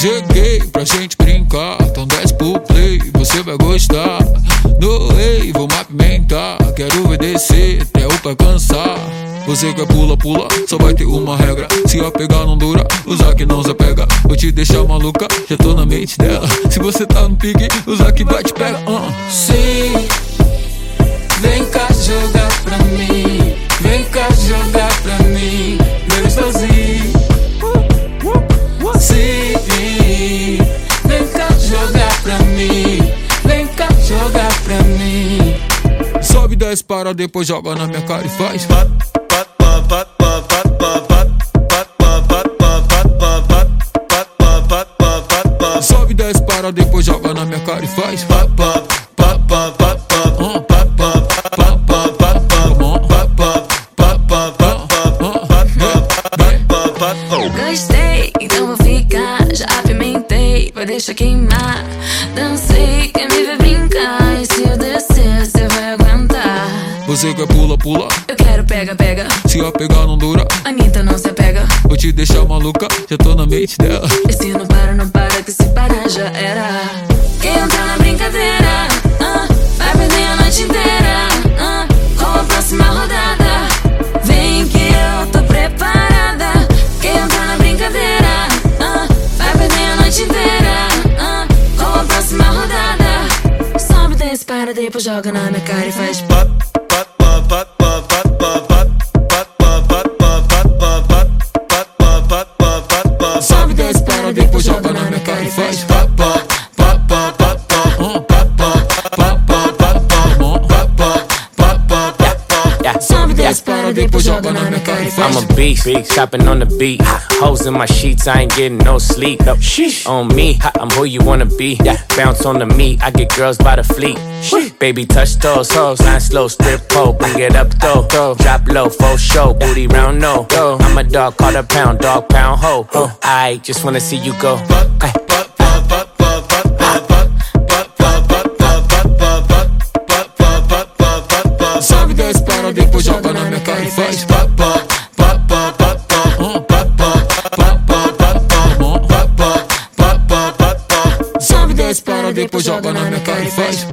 Cheguei pra gente brincar, então desce pro play, você vai gostar. Doei, vou movimentar, quero ver descer até o pra cansar. Você quer pula, pula, só vai ter uma regra. Se a pegar não dura, usar que não se pega. Vou te deixar maluca, já tô na mente dela. Se você tá no pique, usar que vai te pega. Uh. Sim, vem cá jogar pra mim. Vem cá jogar pra mim, meu gostosinho. Sim, vem cá jogar pra mim. Vem cá jogar pra mim. Sobe, desce, para, depois joga na minha cara e faz. Sobe, desce, para, depois joga na minha cara e faz. Gostei, então vou ficar. Já apimentei, vai deixar queimar. Dancei, quer me ver brincar. Você quer pula, pula. Eu quero pega, pega. Se a pegar não dura, Anitta não se apega. vou te deixar maluca, já tô na mente dela. E se não para, não para, que se parar já era. Quem entrar na brincadeira, ah, vai perder a noite inteira. ah, com a próxima rodada. Vem que eu tô preparada. Quem entrar na brincadeira, ah, vai perder a noite inteira. ah, com a próxima rodada. Sobe, desce, para, depois joga na minha cara e faz. Sobe, desce, para, depois joga na minha cara e faz. I'm a beast, chopping on the beat. Hoes in my sheets, I ain't getting no sleep. On me, I'm who you wanna be. Bounce on the meat, I get girls by the fleet. Baby, touch those hoes, line slow, strip pole, bring it up though. Drop low, full show, booty round no. I'm a dog, call a pound, dog pound ho. I just wanna see you go. Ay, depois joga na minha cara e faz.